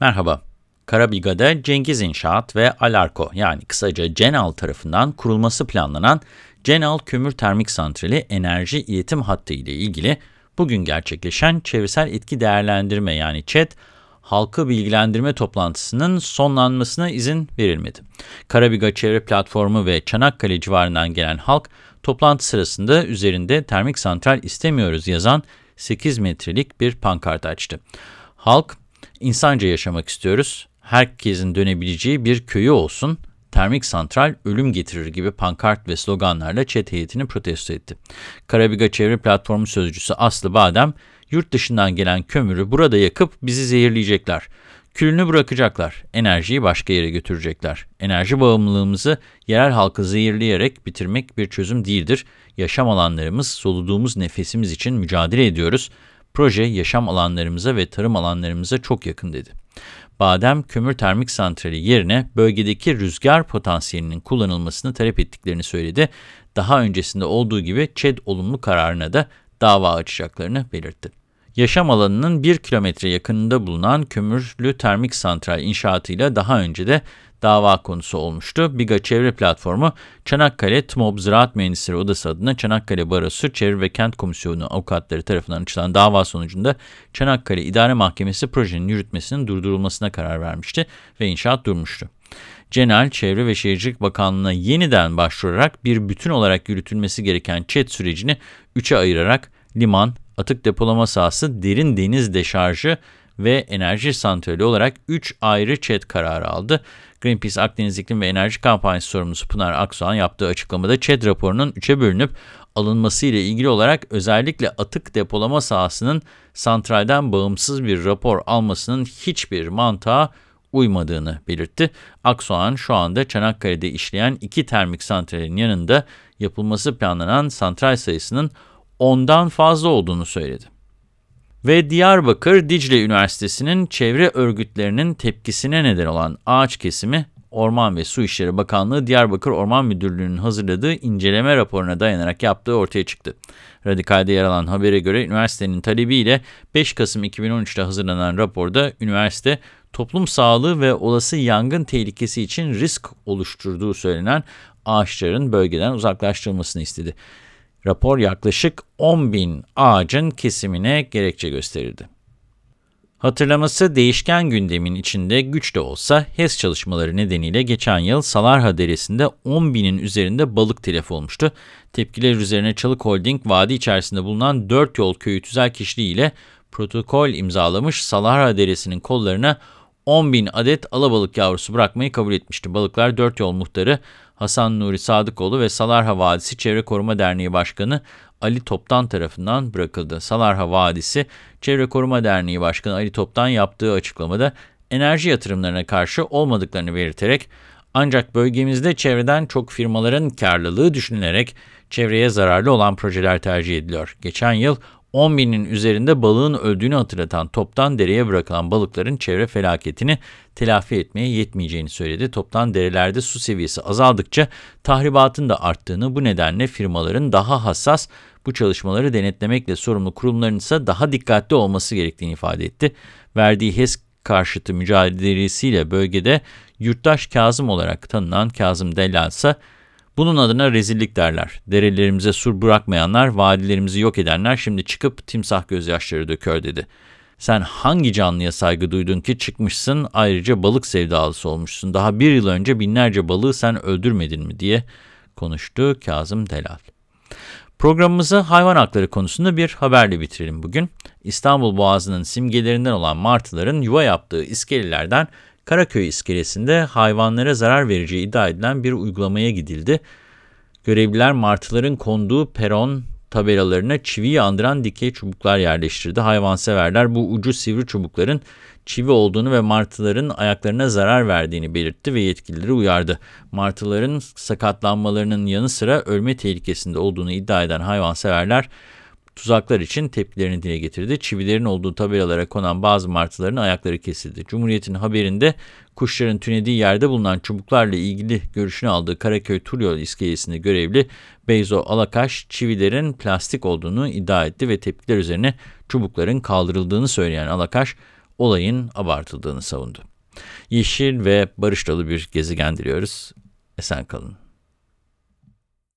Merhaba. Karabiga'da Cengiz İnşaat ve Alarko yani kısaca Cenal tarafından kurulması planlanan Cenal Kömür Termik Santrali enerji iletim hattı ile ilgili bugün gerçekleşen çevresel etki değerlendirme yani ÇED halkı bilgilendirme toplantısının sonlanmasına izin verilmedi. Karabiga Çevre Platformu ve Çanakkale civarından gelen halk toplantı sırasında üzerinde termik santral istemiyoruz yazan 8 metrelik bir pankart açtı. Halk İnsanca yaşamak istiyoruz. Herkesin dönebileceği bir köyü olsun. Termik santral ölüm getirir gibi pankart ve sloganlarla çet heyetini protesto etti. Karabiga Çevre Platformu Sözcüsü Aslı Badem, yurt dışından gelen kömürü burada yakıp bizi zehirleyecekler. Külünü bırakacaklar, enerjiyi başka yere götürecekler. Enerji bağımlılığımızı yerel halkı zehirleyerek bitirmek bir çözüm değildir. Yaşam alanlarımız, soluduğumuz nefesimiz için mücadele ediyoruz. Proje yaşam alanlarımıza ve tarım alanlarımıza çok yakın dedi. Badem Kömür Termik Santrali yerine bölgedeki rüzgar potansiyelinin kullanılmasını talep ettiklerini söyledi. Daha öncesinde olduğu gibi ÇED olumlu kararına da dava açacaklarını belirtti. Yaşam alanının 1 kilometre yakınında bulunan kömürlü termik santral inşaatıyla daha önce de dava konusu olmuştu. Biga Çevre Platformu, Çanakkale TMOB Ziraat Mühendisleri Odası adına Çanakkale Barosu Çevre ve Kent Komisyonu avukatları tarafından açılan dava sonucunda Çanakkale İdare Mahkemesi projenin yürütmesinin durdurulmasına karar vermişti ve inşaat durmuştu. Cenel, Çevre ve Şehircilik Bakanlığı'na yeniden başvurarak bir bütün olarak yürütülmesi gereken ÇED sürecini üçe ayırarak liman, atık depolama sahası, derin deniz deşarjı ve enerji santrali olarak 3 ayrı ÇED kararı aldı. Greenpeace Akdeniz İklim ve Enerji Kampanyası sorumlusu Pınar Aksoğan yaptığı açıklamada ÇED raporunun 3'e bölünüp alınması ile ilgili olarak özellikle atık depolama sahasının santralden bağımsız bir rapor almasının hiçbir mantığa uymadığını belirtti. Aksoğan şu anda Çanakkale'de işleyen iki termik santralin yanında yapılması planlanan santral sayısının ondan fazla olduğunu söyledi. Ve Diyarbakır Dicle Üniversitesi'nin çevre örgütlerinin tepkisine neden olan ağaç kesimi, Orman ve Su İşleri Bakanlığı Diyarbakır Orman Müdürlüğü'nün hazırladığı inceleme raporuna dayanarak yaptığı ortaya çıktı. Radikal'de yer alan habere göre üniversitenin talebiyle 5 Kasım 2013'te hazırlanan raporda üniversite toplum sağlığı ve olası yangın tehlikesi için risk oluşturduğu söylenen ağaçların bölgeden uzaklaştırılmasını istedi. Rapor yaklaşık 10 bin ağacın kesimine gerekçe gösterildi. Hatırlaması değişken gündemin içinde güç de olsa HES çalışmaları nedeniyle geçen yıl Salarha Deresi'nde 10 binin üzerinde balık telef olmuştu. Tepkiler üzerine Çalık Holding vadi içerisinde bulunan 4 yol köyü tüzel kişiliğiyle protokol imzalamış Salarha Deresi'nin kollarına 10 bin adet alabalık yavrusu bırakmayı kabul etmişti. Balıklar 4 yol muhtarı Hasan Nuri Sadıkoğlu ve Salarha Vadisi Çevre Koruma Derneği Başkanı Ali Toptan tarafından bırakıldı. Salarha Vadisi Çevre Koruma Derneği Başkanı Ali Toptan yaptığı açıklamada enerji yatırımlarına karşı olmadıklarını belirterek ancak bölgemizde çevreden çok firmaların karlılığı düşünülerek çevreye zararlı olan projeler tercih ediliyor. Geçen yıl 10 binin üzerinde balığın öldüğünü hatırlatan toptan dereye bırakılan balıkların çevre felaketini telafi etmeye yetmeyeceğini söyledi. Toptan derelerde su seviyesi azaldıkça tahribatın da arttığını bu nedenle firmaların daha hassas bu çalışmaları denetlemekle sorumlu kurumların ise daha dikkatli olması gerektiğini ifade etti. Verdiği HES karşıtı mücadelesiyle bölgede yurttaş Kazım olarak tanınan Kazım Dellal ise bunun adına rezillik derler. Derelerimize sur bırakmayanlar, vadilerimizi yok edenler şimdi çıkıp timsah gözyaşları döküyor dedi. Sen hangi canlıya saygı duydun ki çıkmışsın ayrıca balık sevdalısı olmuşsun. Daha bir yıl önce binlerce balığı sen öldürmedin mi diye konuştu Kazım Delal. Programımızı hayvan hakları konusunda bir haberle bitirelim bugün. İstanbul Boğazı'nın simgelerinden olan martıların yuva yaptığı iskelelerden Karaköy iskelesinde hayvanlara zarar vereceği iddia edilen bir uygulamaya gidildi. Görevliler martıların konduğu peron tabelalarına çiviyi andıran dikey çubuklar yerleştirdi. Hayvanseverler bu ucu sivri çubukların çivi olduğunu ve martıların ayaklarına zarar verdiğini belirtti ve yetkilileri uyardı. Martıların sakatlanmalarının yanı sıra ölme tehlikesinde olduğunu iddia eden hayvanseverler tuzaklar için tepkilerini dile getirdi. Çivilerin olduğu tabelalara konan bazı martıların ayakları kesildi. Cumhuriyet'in haberinde kuşların tünediği yerde bulunan çubuklarla ilgili görüşünü aldığı Karaköy Turyol iskelesinde görevli Beyzo Alakaş, çivilerin plastik olduğunu iddia etti ve tepkiler üzerine çubukların kaldırıldığını söyleyen Alakaş, olayın abartıldığını savundu. Yeşil ve barış dolu bir gezegen diliyoruz. Esen kalın.